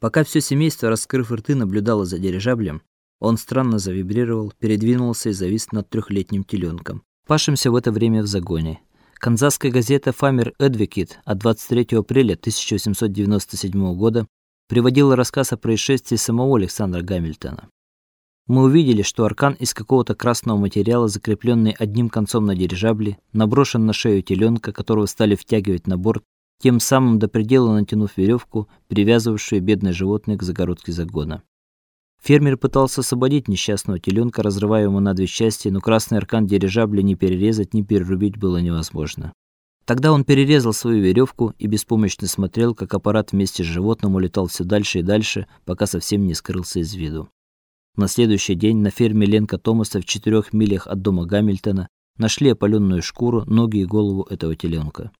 Пока все семейство, раскрыв рты, наблюдало за дирижаблем, он странно завибрировал, передвинулся и завис над трехлетним теленком, пашимся в это время в загоне. Канзасская газета Farmer Advocate от 23 апреля 1897 года приводила рассказ о происшествии самого Александра Гамильтона. Мы увидели, что аркан из какого-то красного материала, закрепленный одним концом на дирижабле, наброшен на шею теленка, которого стали втягивать на борт, тем самым до предела натянув веревку, привязывавшую бедное животное к загородке загона. Фермер пытался освободить несчастного теленка, разрывая его на две части, но красный аркан дирижабля ни перерезать, ни перерубить было невозможно. Тогда он перерезал свою веревку и беспомощно смотрел, как аппарат вместе с животным улетал все дальше и дальше, пока совсем не скрылся из виду. На следующий день на ферме Ленка Томаса в четырех милях от дома Гамильтона нашли опаленную шкуру, ноги и голову этого теленка.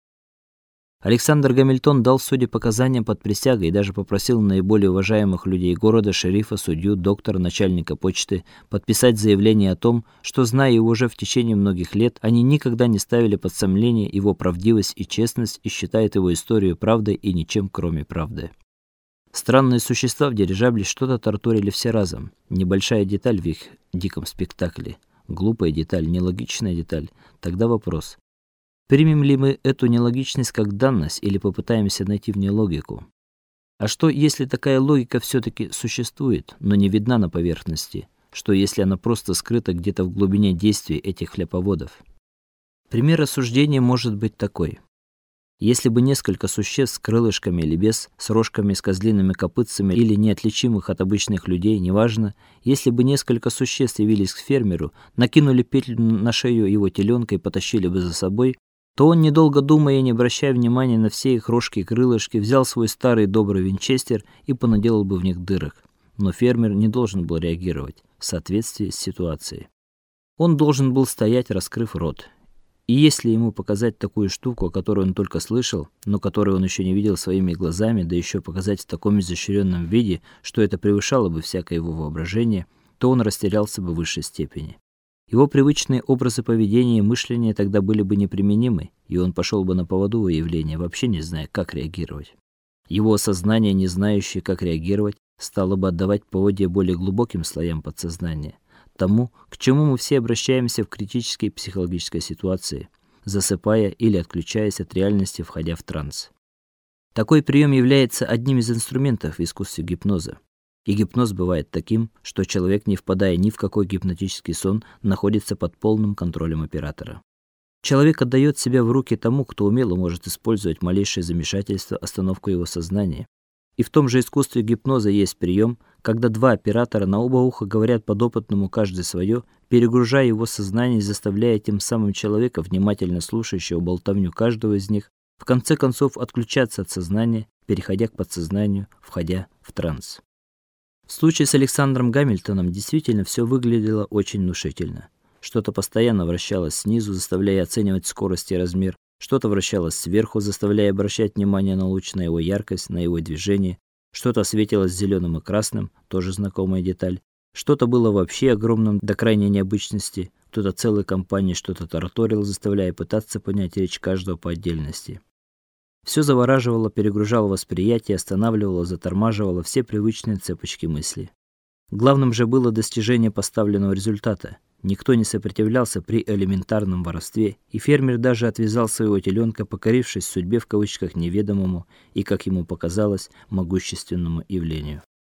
Александр Гамильтон дал суде показания под присягой и даже попросил наиболее уважаемых людей города, шерифа, судью, доктора, начальника почты подписать заявление о том, что зная его уже в течение многих лет, они никогда не ставили под сомнение его правдивость и честность и считают его историю правдой и ничем кроме правды. Странные существа в дирижабле что-то тортурили все разом. Небольшая деталь в их диком спектакле, глупая деталь, нелогичная деталь. Тогда вопрос: Примем ли мы эту нелогичность как данность или попытаемся найти в ней логику? А что, если такая логика все таки существует, но не видна на поверхности? Что, если она просто скрыта где-то в глубине действий этих хлеповодов? Пример рассуждения может быть такой: если бы несколько существ с крылышками или без, с рожками, с козлиными копытцами или неотличимых от обычных людей, неважно, если бы несколько существ явились к фермеру, накинули петлю на шею его теленка и потащили бы за собой, то он, недолго думая и не обращая внимания на все их рожки и крылышки, взял свой старый добрый винчестер и понаделал бы в них дырок. Но фермер не должен был реагировать в соответствии с ситуацией. Он должен был стоять, раскрыв рот. И если ему показать такую штуку, о которой он только слышал, но которую он еще не видел своими глазами, да еще показать в таком изощренном виде, что это превышало бы всякое его воображение, то он растерялся бы в высшей степени. Его привычные образы поведения и мышления тогда были бы неприменимы, и он пошел бы на поводу у явления, вообще не зная, как реагировать. Его сознание, не знающее, как реагировать, стало бы отдавать поводья более глубоким слоям подсознания, тому, к чему мы все обращаемся в критической психологической ситуации, засыпая или отключаясь от реальности, входя в транс. Такой прием является одним из инструментов в искусстве гипноза. И гипноз бывает таким, что человек, не впадая ни в какой гипнотический сон, находится под полным контролем оператора. Человек отдает себя в руки тому, кто умело может использовать малейшее замешательство, остановку его сознания. И в том же искусстве гипноза есть прием, когда два оператора на оба уха говорят подопытному каждый свое, перегружая его сознание и заставляя тем самым человека, внимательно слушающего болтовню каждого из них, в конце концов отключаться от сознания, переходя к подсознанию, входя в транс. В случае с Александром Гамильтоном действительно все выглядело очень внушительно. Что-то постоянно вращалось снизу, заставляя оценивать скорость и размер, что-то вращалось сверху, заставляя обращать внимание на луч, на его яркость, на его движение, что-то светилось зеленым и красным, тоже знакомая деталь. Что-то было вообще огромным до крайней необычности, кто-то целой компанией что-то тараторил, заставляя пытаться понять речь каждого по отдельности. Все завораживало, перегружало восприятие, останавливало, затормаживало все привычные цепочки мысли. Главным же было достижение поставленного результата. Никто не сопротивлялся при элементарном воровстве, и фермер даже отвязал своего теленка, покорившись судьбе в кавычках неведомому и, как ему показалось, могущественному явлению.